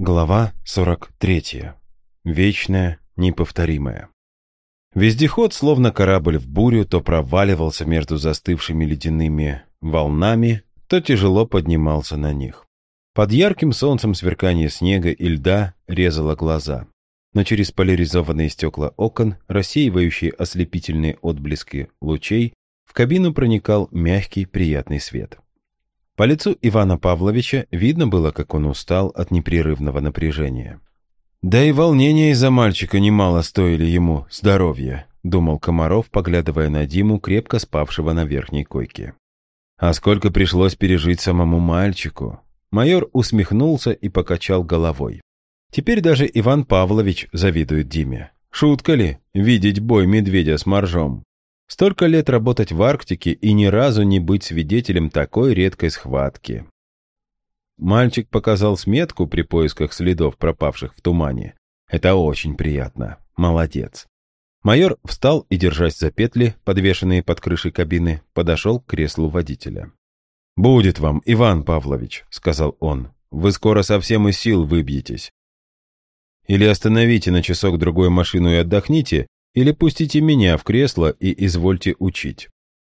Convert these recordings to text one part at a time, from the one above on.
Глава 43. Вечная, неповторимая. Вездеход, словно корабль в бурю, то проваливался между застывшими ледяными волнами, то тяжело поднимался на них. Под ярким солнцем сверкание снега и льда резало глаза, но через поляризованные стекла окон, рассеивающие ослепительные отблески лучей, в кабину проникал мягкий приятный свет. По лицу Ивана Павловича видно было, как он устал от непрерывного напряжения. «Да и волнения из-за мальчика немало стоили ему здоровья», думал Комаров, поглядывая на Диму, крепко спавшего на верхней койке. «А сколько пришлось пережить самому мальчику?» Майор усмехнулся и покачал головой. Теперь даже Иван Павлович завидует Диме. Шутка ли видеть бой медведя с моржом? Столько лет работать в Арктике и ни разу не быть свидетелем такой редкой схватки. Мальчик показал сметку при поисках следов пропавших в тумане. Это очень приятно. Молодец. Майор встал и, держась за петли, подвешенные под крышей кабины, подошел к креслу водителя. «Будет вам, Иван Павлович», — сказал он. «Вы скоро совсем из сил выбьетесь. Или остановите на часок-другой машину и отдохните, или пустите меня в кресло и извольте учить».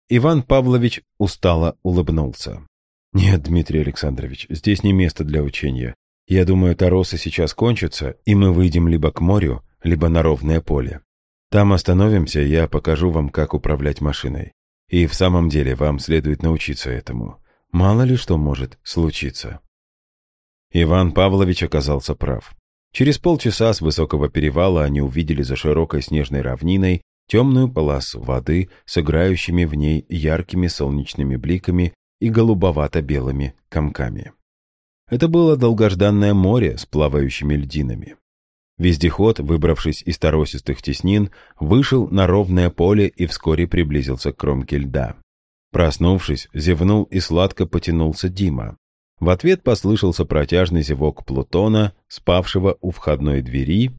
Иван Павлович устало улыбнулся. «Нет, Дмитрий Александрович, здесь не место для учения. Я думаю, торосы сейчас кончатся, и мы выйдем либо к морю, либо на ровное поле. Там остановимся, я покажу вам, как управлять машиной. И в самом деле вам следует научиться этому. Мало ли что может случиться». Иван Павлович оказался прав. Через полчаса с высокого перевала они увидели за широкой снежной равниной темную полосу воды с играющими в ней яркими солнечными бликами и голубовато-белыми комками. Это было долгожданное море с плавающими льдинами. Вездеход, выбравшись из торосистых теснин, вышел на ровное поле и вскоре приблизился к кромке льда. Проснувшись, зевнул и сладко потянулся Дима. В ответ послышался протяжный зевок Плутона, спавшего у входной двери,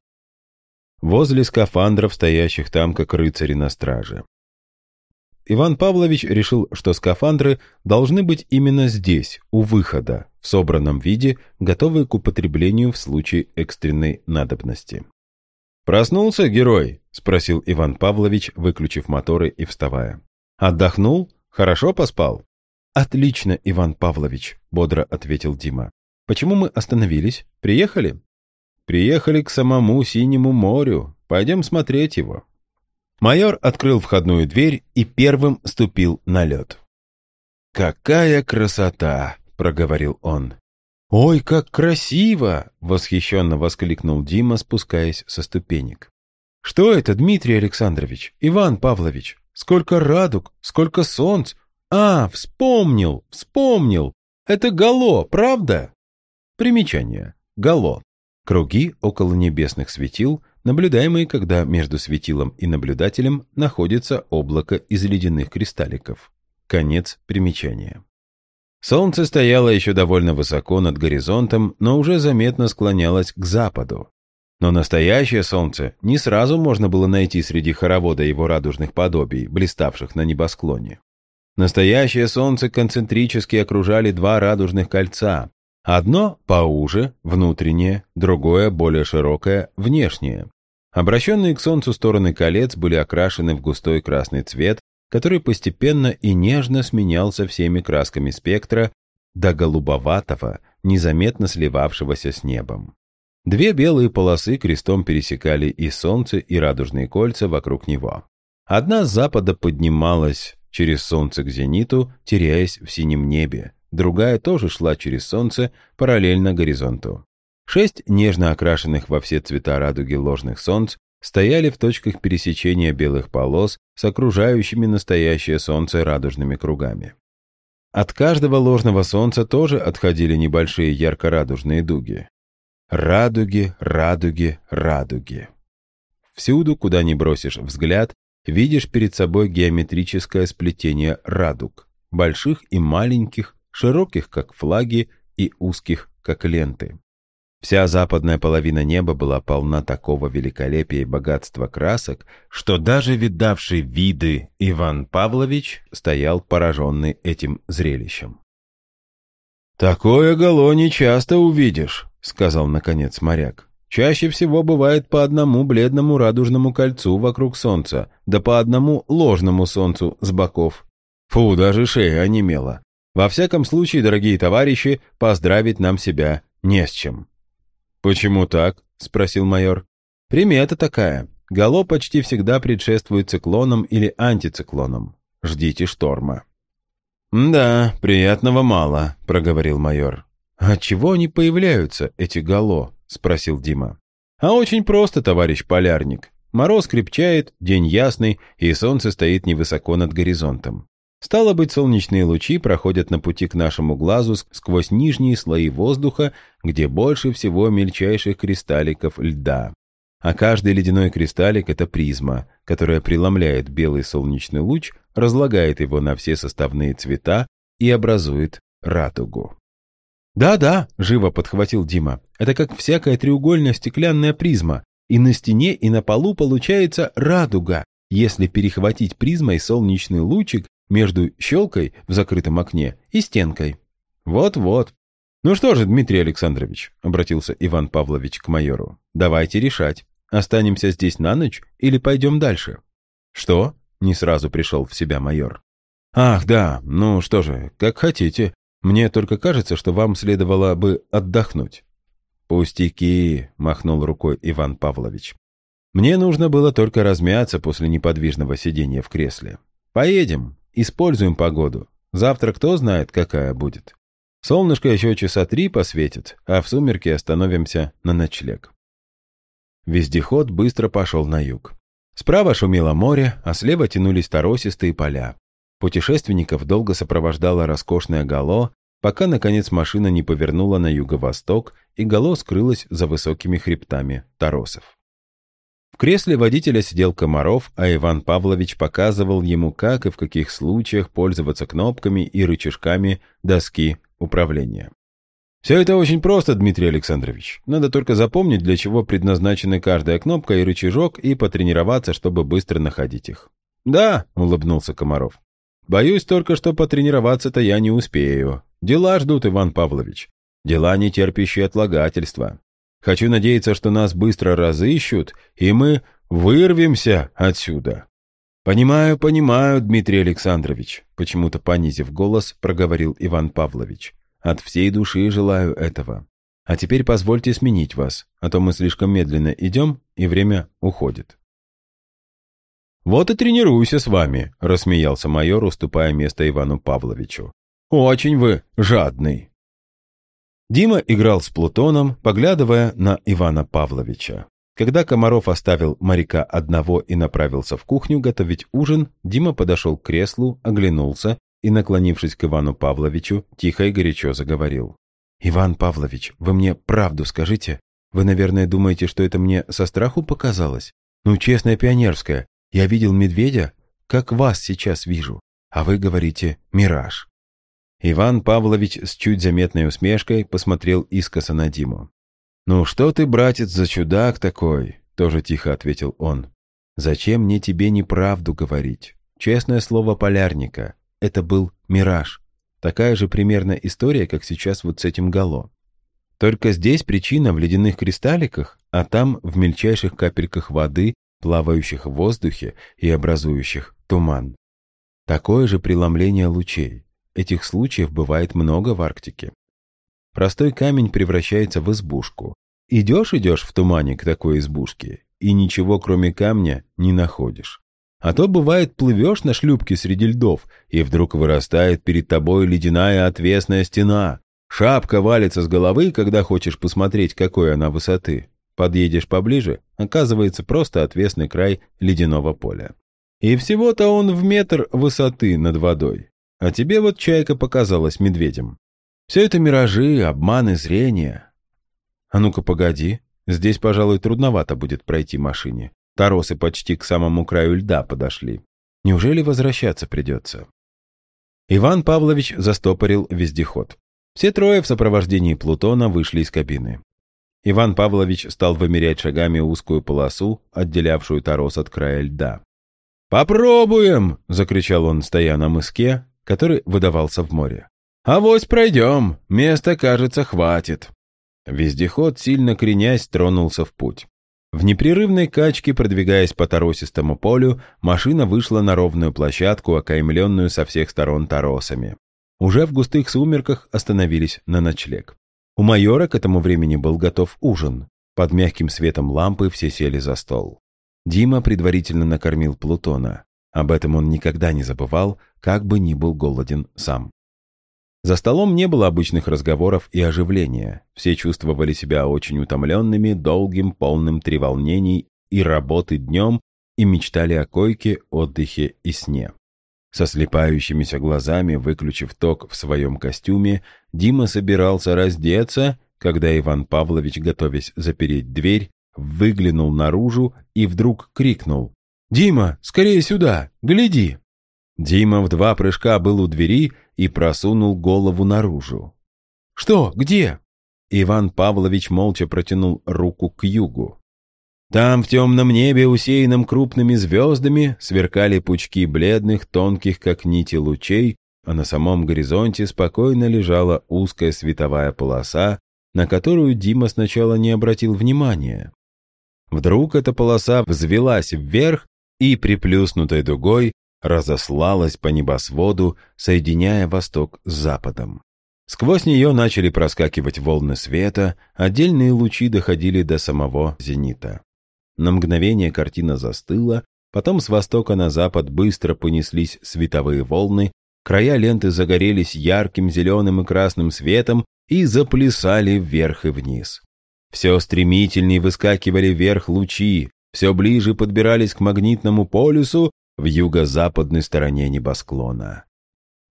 возле скафандров, стоящих там, как рыцари на страже. Иван Павлович решил, что скафандры должны быть именно здесь, у выхода, в собранном виде, готовые к употреблению в случае экстренной надобности. «Проснулся, герой?» — спросил Иван Павлович, выключив моторы и вставая. «Отдохнул? Хорошо поспал?» «Отлично, Иван Павлович», — бодро ответил Дима. «Почему мы остановились? Приехали?» «Приехали к самому Синему морю. Пойдем смотреть его». Майор открыл входную дверь и первым ступил на лед. «Какая красота!» — проговорил он. «Ой, как красиво!» — восхищенно воскликнул Дима, спускаясь со ступенек. «Что это, Дмитрий Александрович, Иван Павлович? Сколько радуг, сколько солнц, «А, вспомнил, вспомнил! Это гало, правда?» Примечание. Гало. Круги около небесных светил, наблюдаемые, когда между светилом и наблюдателем находится облако из ледяных кристалликов. Конец примечания. Солнце стояло еще довольно высоко над горизонтом, но уже заметно склонялось к западу. Но настоящее солнце не сразу можно было найти среди хоровода его радужных подобий, блиставших на небосклоне. Настоящее солнце концентрически окружали два радужных кольца. Одно поуже, внутреннее, другое, более широкое, внешнее. Обращенные к солнцу стороны колец были окрашены в густой красный цвет, который постепенно и нежно сменялся всеми красками спектра до голубоватого, незаметно сливавшегося с небом. Две белые полосы крестом пересекали и солнце, и радужные кольца вокруг него. Одна с запада поднималась через солнце к зениту, теряясь в синем небе. Другая тоже шла через солнце, параллельно горизонту. Шесть нежно окрашенных во все цвета радуги ложных солнц стояли в точках пересечения белых полос с окружающими настоящее солнце радужными кругами. От каждого ложного солнца тоже отходили небольшие ярко-радужные дуги. Радуги, радуги, радуги. Всюду, куда ни бросишь взгляд, видишь перед собой геометрическое сплетение радуг, больших и маленьких, широких, как флаги, и узких, как ленты. Вся западная половина неба была полна такого великолепия и богатства красок, что даже видавший виды Иван Павлович стоял пораженный этим зрелищем. «Такое гало не часто увидишь», — сказал наконец моряк. «Чаще всего бывает по одному бледному радужному кольцу вокруг солнца, да по одному ложному солнцу с боков. Фу, даже шея онемела. Во всяком случае, дорогие товарищи, поздравить нам себя не с чем». «Почему так?» — спросил майор. «Примета такая. Гало почти всегда предшествует циклонам или антициклонам. Ждите шторма». «Да, приятного мало», — проговорил майор. «А чего они появляются, эти гало?» — спросил Дима. «А очень просто, товарищ полярник. Мороз крепчает, день ясный, и солнце стоит невысоко над горизонтом. Стало быть, солнечные лучи проходят на пути к нашему глазу сквозь нижние слои воздуха, где больше всего мельчайших кристалликов льда. А каждый ледяной кристаллик — это призма, которая преломляет белый солнечный луч, разлагает его на все составные цвета и образует радугу. «Да-да», — живо подхватил Дима, — «это как всякая треугольная стеклянная призма, и на стене, и на полу получается радуга, если перехватить призмой солнечный лучик между щелкой в закрытом окне и стенкой. Вот-вот. Ну что же, Дмитрий Александрович, обратился Иван Павлович к майору, давайте решать, останемся здесь на ночь или пойдем дальше? Что? Не сразу пришел в себя майор. Ах, да, ну что же, как хотите. Мне только кажется, что вам следовало бы отдохнуть. «Пустяки», — махнул рукой Иван Павлович. «Мне нужно было только размяться после неподвижного сидения в кресле. Поедем, Используем погоду. Завтра кто знает, какая будет. Солнышко еще часа три посветит, а в сумерки остановимся на ночлег. Вездеход быстро пошел на юг. Справа шумело море, а слева тянулись торосистые поля. Путешественников долго сопровождало роскошное гало, пока, наконец, машина не повернула на юго-восток, и гало скрылось за высокими хребтами торосов кресле водителя сидел Комаров, а Иван Павлович показывал ему, как и в каких случаях пользоваться кнопками и рычажками доски управления. Все это очень просто, Дмитрий Александрович. Надо только запомнить, для чего предназначены каждая кнопка и рычажок, и потренироваться, чтобы быстро находить их. Да, улыбнулся Комаров. Боюсь только, что потренироваться-то я не успею. Дела ждут, Иван Павлович. Дела, не терпящие отлагательства. Хочу надеяться, что нас быстро разыщут, и мы вырвемся отсюда. Понимаю, понимаю, Дмитрий Александрович, почему-то понизив голос, проговорил Иван Павлович. От всей души желаю этого. А теперь позвольте сменить вас, а то мы слишком медленно идем, и время уходит. «Вот и тренируйся с вами», — рассмеялся майор, уступая место Ивану Павловичу. «Очень вы жадный». Дима играл с Плутоном, поглядывая на Ивана Павловича. Когда Комаров оставил моряка одного и направился в кухню готовить ужин, Дима подошел к креслу, оглянулся и, наклонившись к Ивану Павловичу, тихо и горячо заговорил. «Иван Павлович, вы мне правду скажите? Вы, наверное, думаете, что это мне со страху показалось? Ну, честная пионерская, я видел медведя, как вас сейчас вижу, а вы говорите «мираж». Иван Павлович с чуть заметной усмешкой посмотрел искоса на Диму. «Ну что ты, братец, за чудак такой?» — тоже тихо ответил он. «Зачем мне тебе неправду говорить? Честное слово полярника. Это был мираж. Такая же примерно история, как сейчас вот с этим гало. Только здесь причина в ледяных кристалликах, а там в мельчайших капельках воды, плавающих в воздухе и образующих туман. Такое же преломление лучей. Этих случаев бывает много в Арктике. Простой камень превращается в избушку. Идешь-идешь в тумане к такой избушке, и ничего кроме камня не находишь. А то бывает плывешь на шлюпке среди льдов, и вдруг вырастает перед тобой ледяная отвесная стена. Шапка валится с головы, когда хочешь посмотреть, какой она высоты. Подъедешь поближе, оказывается просто отвесный край ледяного поля. И всего-то он в метр высоты над водой. А тебе вот чайка показалась медведем. Все это миражи, обманы, зрения. А ну-ка, погоди. Здесь, пожалуй, трудновато будет пройти машине. Торосы почти к самому краю льда подошли. Неужели возвращаться придется? Иван Павлович застопорил вездеход. Все трое в сопровождении Плутона вышли из кабины. Иван Павлович стал вымерять шагами узкую полосу, отделявшую Торос от края льда. «Попробуем!» — закричал он, стоя на мыске, который выдавался в море. «Авось пройдем, места, кажется, хватит». Вездеход, сильно кренясь, тронулся в путь. В непрерывной качке, продвигаясь по торосистому полю, машина вышла на ровную площадку, окаймленную со всех сторон торосами. Уже в густых сумерках остановились на ночлег. У майора к этому времени был готов ужин. Под мягким светом лампы все сели за стол. Дима предварительно накормил Плутона. Об этом он никогда не забывал, как бы ни был голоден сам. За столом не было обычных разговоров и оживления. Все чувствовали себя очень утомленными, долгим, полным треволнений и работы днем и мечтали о койке, отдыхе и сне. Со слепающимися глазами, выключив ток в своем костюме, Дима собирался раздеться, когда Иван Павлович, готовясь запереть дверь, выглянул наружу и вдруг крикнул. «Дима, скорее сюда! Гляди!» Дима в два прыжка был у двери и просунул голову наружу. «Что? Где?» Иван Павлович молча протянул руку к югу. Там, в темном небе, усеянном крупными звездами, сверкали пучки бледных, тонких, как нити лучей, а на самом горизонте спокойно лежала узкая световая полоса, на которую Дима сначала не обратил внимания. Вдруг эта полоса взвелась вверх и, приплюснутой дугой, разослалась по небосводу, соединяя восток с западом. Сквозь нее начали проскакивать волны света, отдельные лучи доходили до самого зенита. На мгновение картина застыла, потом с востока на запад быстро понеслись световые волны, края ленты загорелись ярким зеленым и красным светом и заплясали вверх и вниз. Все стремительнее выскакивали вверх лучи, все ближе подбирались к магнитному полюсу в юго-западной стороне небосклона.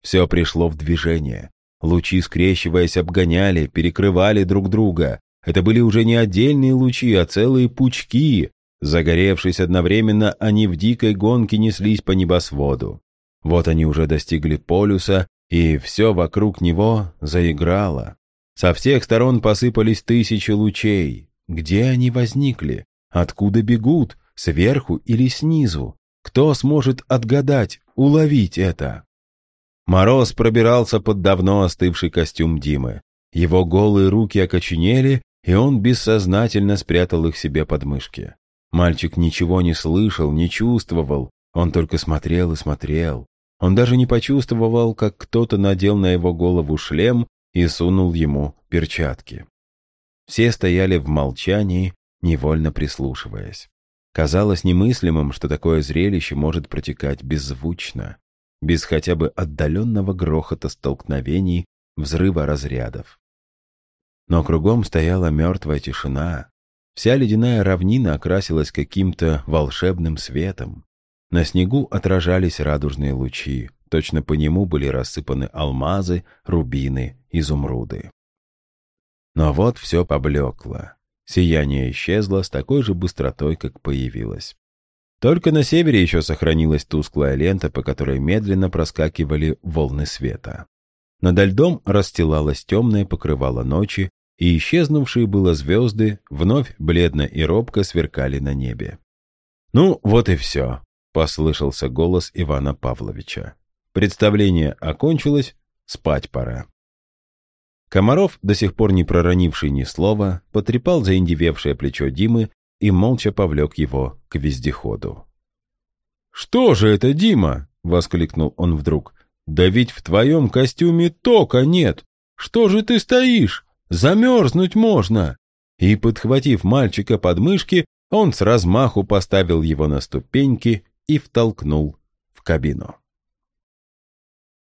Все пришло в движение. Лучи, скрещиваясь, обгоняли, перекрывали друг друга. Это были уже не отдельные лучи, а целые пучки. Загоревшись одновременно, они в дикой гонке неслись по небосводу. Вот они уже достигли полюса, и все вокруг него заиграло. Со всех сторон посыпались тысячи лучей. Где они возникли? Откуда бегут? Сверху или снизу? Кто сможет отгадать, уловить это? Мороз пробирался под давно остывший костюм Димы. Его голые руки окоченели, и он бессознательно спрятал их себе под мышки. Мальчик ничего не слышал, не чувствовал, он только смотрел и смотрел. Он даже не почувствовал, как кто-то надел на его голову шлем и сунул ему перчатки. Все стояли в молчании, невольно прислушиваясь. Казалось немыслимым, что такое зрелище может протекать беззвучно, без хотя бы отдаленного грохота столкновений, взрыва разрядов. Но кругом стояла мертвая тишина. Вся ледяная равнина окрасилась каким-то волшебным светом. На снегу отражались радужные лучи, точно по нему были рассыпаны алмазы, рубины, изумруды. Но вот все поблекло. Сияние исчезло с такой же быстротой, как появилось. Только на севере еще сохранилась тусклая лента, по которой медленно проскакивали волны света. Над льдом расстилалось темное покрывало ночи, и исчезнувшие было звезды вновь бледно и робко сверкали на небе. «Ну, вот и все», — послышался голос Ивана Павловича. «Представление окончилось, спать пора». Комаров, до сих пор не проронивший ни слова, потрепал заиндевевшее плечо Димы и молча повлек его к вездеходу. «Что же это, Дима?» — воскликнул он вдруг. «Да ведь в твоем костюме тока нет! Что же ты стоишь? Замерзнуть можно!» И, подхватив мальчика под мышки, он с размаху поставил его на ступеньки и втолкнул в кабину.